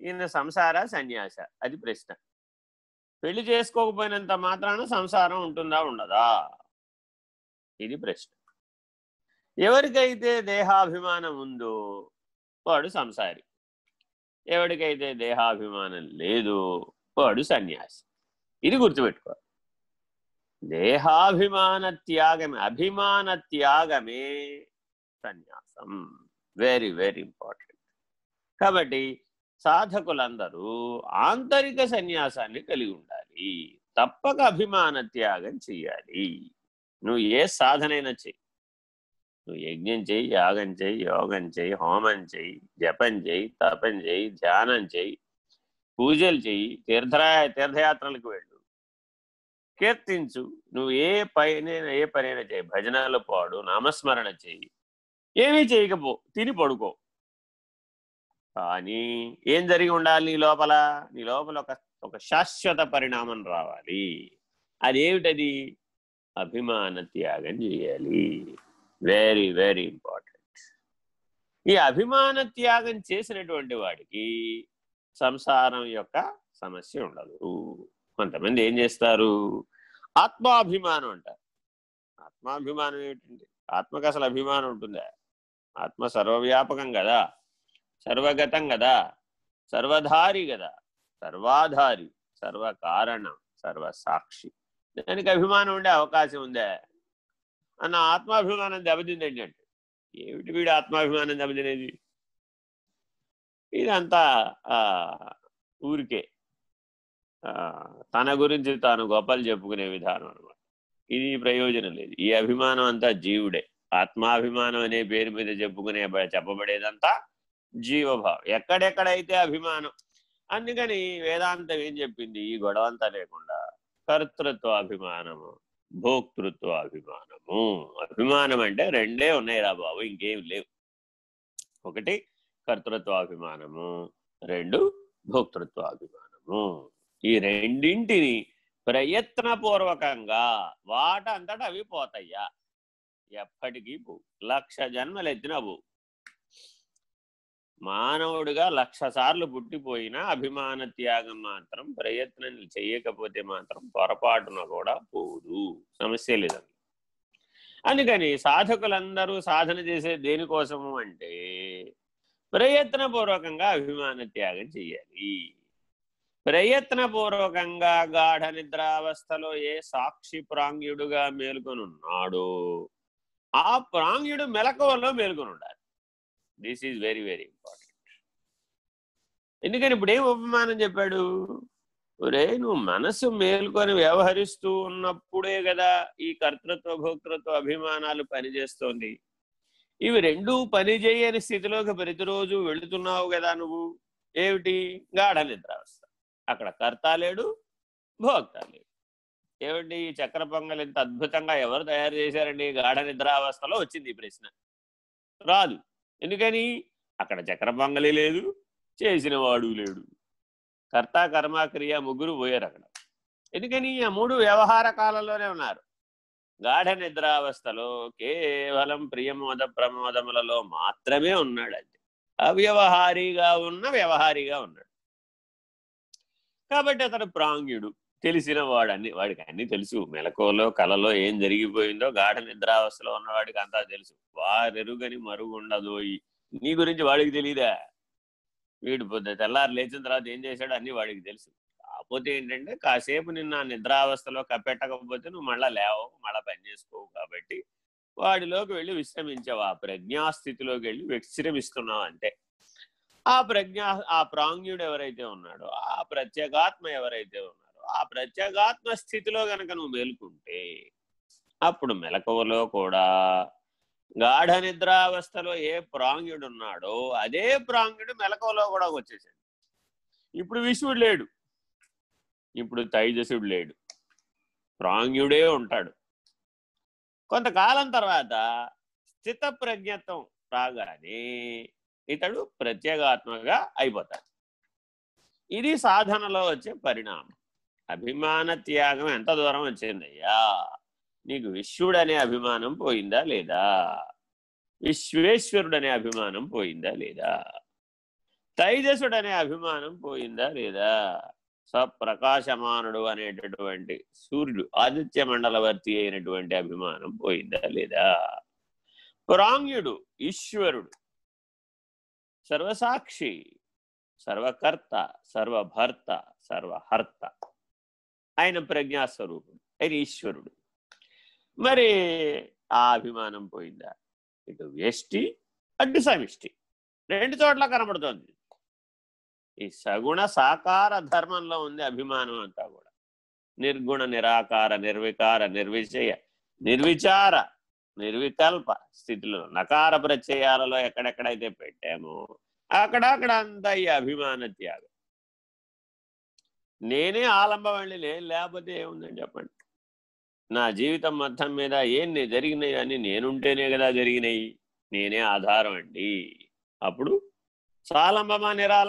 ఈయన సంసార సన్యాస. అది ప్రశ్న. పెళ్ళి చేసుకోకపోయినంత మాత్రాన సంసారం ఉంటుందా ఉండదా? ఇది ప్రశ్న. ఎవరికైతే దేహాభిమానం ఉందో వాడు సంసారి. ఎవరికైతే దేహాభిమానం లేదు వాడు సన్యాసి. ఇది గుర్తుపెట్టుకో దేహాభిమాన త్యాగమే అభిమాన త్యాగమే సన్యాసం. వెరీ వెరీ ఇంపార్టెంట్ కాబట్టి సాధకులందరూ ఆంతరిక సన్యాసాన్ని కలిగి ఉండాలి. తప్పక అభిమాన త్యాగం చెయ్యాలి. నువ్వు ఏ సాధనైనా చెయ్యి. నువ్వు యజ్ఞం చేయి యాగం చేయి యోగం చేయి హోమం చేయి జపం చేయి తపం చేయి ధ్యానం చేయి పూజలు చేయి తీర్థరా తీర్థయాత్రలకు వెళ్ళు. కీర్తించు. నువ్వు ఏ పైన ఏ పనైనా చేయి భజనలు పాడు నామస్మరణ చెయ్యి. ఏమీ చేయకపో తిని పడుకో. కానీ ఏం జరిగి ఉండాలి నీ లోపల? నీ లోపల ఒక ఒక శాశ్వత పరిణామం రావాలి. అదేమిటది? అభిమాన త్యాగం చేయాలి. వెరీ వెరీ ఇంపార్టెంట్ ఈ అభిమాన త్యాగం చేసినటువంటి వాడికి సంసారం యొక్క సమస్య ఉండదు. కొంతమంది ఏం చేస్తారు? ఆత్మాభిమానం అంటారు. ఆత్మాభిమానం ఏమిటండి? ఆత్మకు అసలు అభిమానం ఉంటుందా? ఆత్మ సర్వవ్యాపకం కదా. సర్వగతం కదా సర్వధారి కదా సర్వాధారి సర్వకారణం సర్వసాక్షి. దానికి అభిమానం ఉండే అవకాశం ఉందా? అన్న ఆత్మాభిమానం దెబ్బతిందండి అంటే. ఏమిటి వీడు ఆత్మాభిమానం దెబ్బతినేది? ఇదంతా ఊరికే. తన గురించి తాను గొప్పలు చెప్పుకునే విధానం అనమాట ఇది ప్రయోజనం లేదు. ఈ అభిమానం అంతా జీవుడే. ఆత్మాభిమానం అనే పేరు మీద చెప్పుకునే చెప్పబడేదంతా జీవభావం. ఎక్కడెక్కడైతే అభిమానం. అందుకని వేదాంతం ఏం చెప్పింది? ఈ గొడవంతా లేకుండా కర్తృత్వ అభిమానము భోక్తృత్వ అభిమానము. అభిమానం అంటే రెండే ఉన్నాయి రా బాబు ఇంకేం లేవు. ఒకటి కర్తృత్వాభిమానము రెండు భోక్తృత్వాభిమానము ఈ రెండింటిని ప్రయత్నపూర్వకంగా వాటంతట అవి పోతాయ్యా. ఎప్పటికీ పో లక్ష జన్మలు ఎత్తిన పో మానవుడిగా లక్ష సార్లు పుట్టిపోయినా అభిమాన త్యాగం మాత్రం ప్రయత్నం చేయకపోతే మాత్రం పొరపాటున కూడా పోదు. సమస్య లేదండి. అందుకని సాధకులందరూ సాధన చేసే దేనికోసము అంటే ప్రయత్నపూర్వకంగా అభిమాన త్యాగం చెయ్యాలి. ప్రయత్నపూర్వకంగా గాఢ నిద్రావస్థలో ఏ సాక్షి ప్రాంగ్యుడుగా మేల్కొని ఉన్నాడో ఆ ప్రాంగ్యుడు మెలకువలో మేల్కొని ఉండాలి this is very very important ఎందుకని ఇప్పుడు ఏం ఉపమానం చెప్పాడు? ఒరే నువ్వు మనసు మేల్కొని వ్యవహరిస్తూ ఉన్నప్పుడే కదా ఈ కర్తృత్వ భోక్తృత్వ అభిమానాలు పనిచేస్తోంది. ఇవి రెండూ పనిచేయని స్థితిలోకి ప్రతిరోజు వెళుతున్నావు కదా నువ్వు. ఏమిటి? గాఢ నిద్రావస్థ అక్కడ కర్త లేడు భోక్త లేడు. ఏమిటి ఈ చక్ర పొంగల్ ఇంత అద్భుతంగా ఎవరు తయారు చేశారండి? గాఢ నిద్రావస్థలో వచ్చింది ఈ ప్రశ్న. రాదు. ఎందుకని? అక్కడ చక్రపొంగలి లేదు చేసిన వాడు లేడు. కర్త కర్మ క్రియ ముగ్గురు పోయారు అక్కడ. ఎందుకని? ఆ మూడు వ్యవహార కాలంలోనే ఉన్నారు. గాఢ నిద్రావస్థలో కేవలం ప్రియమోద ప్రమోదములలో మాత్రమే ఉన్నాడు అంతే. అవ్యవహారిగా ఉన్న వ్యవహారిగా ఉన్నాడు. కాబట్టి అతడు ప్రాంగ్యుడు. తెలిసిన వాడు అన్ని వాడికి అన్ని తెలుసు. మెలకువలో కలలో ఏం జరిగిపోయిందో గాఢ నిద్రావస్థలో ఉన్నవాడికి అంతా తెలుసు. వారెరుగని మరుగుండదు. నీ గురించి వాడికి తెలియదా వీడు పొద్దు తెల్లారు లేచిన తర్వాత ఏం చేశాడో అన్ని వాడికి తెలుసు. కాకపోతే ఏంటంటే కాసేపు నిన్న నిద్రావస్థలో కప్పెట్టకపోతే నువ్వు మళ్ళా లేవవు మళ్ళా పని చేసుకోవు కాబట్టి వాడిలోకి వెళ్ళి విశ్రమించావు. ఆ ప్రజ్ఞాస్థితిలోకి వెళ్ళి విశ్రమిస్తున్నావు అంటే ఆ ప్రజ్ఞా ఆ ప్రాంగ్యుడు ఎవరైతే ఉన్నాడో ఆ ప్రత్యేగాత్మ ఎవరైతే ఉన్నాడో ఆ ప్రత్యేగాత్మ స్థితిలో గనక నువ్వు మేలుకుంటే అప్పుడు మెలకువలో కూడా గాఢ నిద్రావస్థలో ఏ ప్రాంగ్యుడు ఉన్నాడో అదే ప్రాంగుడు మెలకువలో కూడా వచ్చేసాడు. ఇప్పుడు విషువుడు లేడు. ఇప్పుడు తైజసుడు లేడు. ప్రాంగుడే ఉంటాడు. కొంతకాలం తర్వాత స్థిత ప్రజ్ఞత్వం రాగానే ఇతడు ప్రత్యేగాత్మగా అయిపోతాడు. ఇది సాధనలో వచ్చే పరిణామం. అభిమాన త్యాగం ఎంత దూరం వచ్చిందయ్యా? నీకు విశ్వడు అనే అభిమానం పోయిందా లేదా? విశ్వేశ్వరుడనే అభిమానం పోయిందా లేదా? తైజసుడనే అభిమానం పోయిందా లేదా? సప్రకాశమానుడు అనేటటువంటి సూర్యుడు ఆదిత్య మండలవర్తి అయినటువంటి అభిమానం పోయిందా లేదా? ప్రాంగ్యుడు ఈశ్వరుడు సర్వసాక్షి సర్వకర్త సర్వభర్త సర్వహర్త. ఆయన ప్రజ్ఞాస్వరూపుడు ఆయన ఈశ్వరుడు. మరి ఆ అభిమానం పోయిందా? ఇటు వ్యష్టి అడ్డు సమిష్టి. రెండు చోట్ల కనబడుతోంది. ఈ సగుణ సాకార ధర్మంలో ఉంది అభిమానం అంతా కూడా. నిర్గుణ నిరాకార నిర్వికార నిర్విచయ నిర్విచార నిర్వికల్ప స్థితిలో నకార ప్రత్యయాలలో ఎక్కడెక్కడైతే పెట్టామో అక్కడక్కడ అంతా ఈ అభిమాన త్యాగం. నేనే ఆలంబం అండి నేను లేకపోతే ఏముందని చెప్పండి? నా జీవితం మొత్తం మీద ఏం జరిగినాయి అని నేనుంటేనే కదా జరిగినాయి. నేనే ఆధారం అండి. అప్పుడు సాలంబమా నిరాళం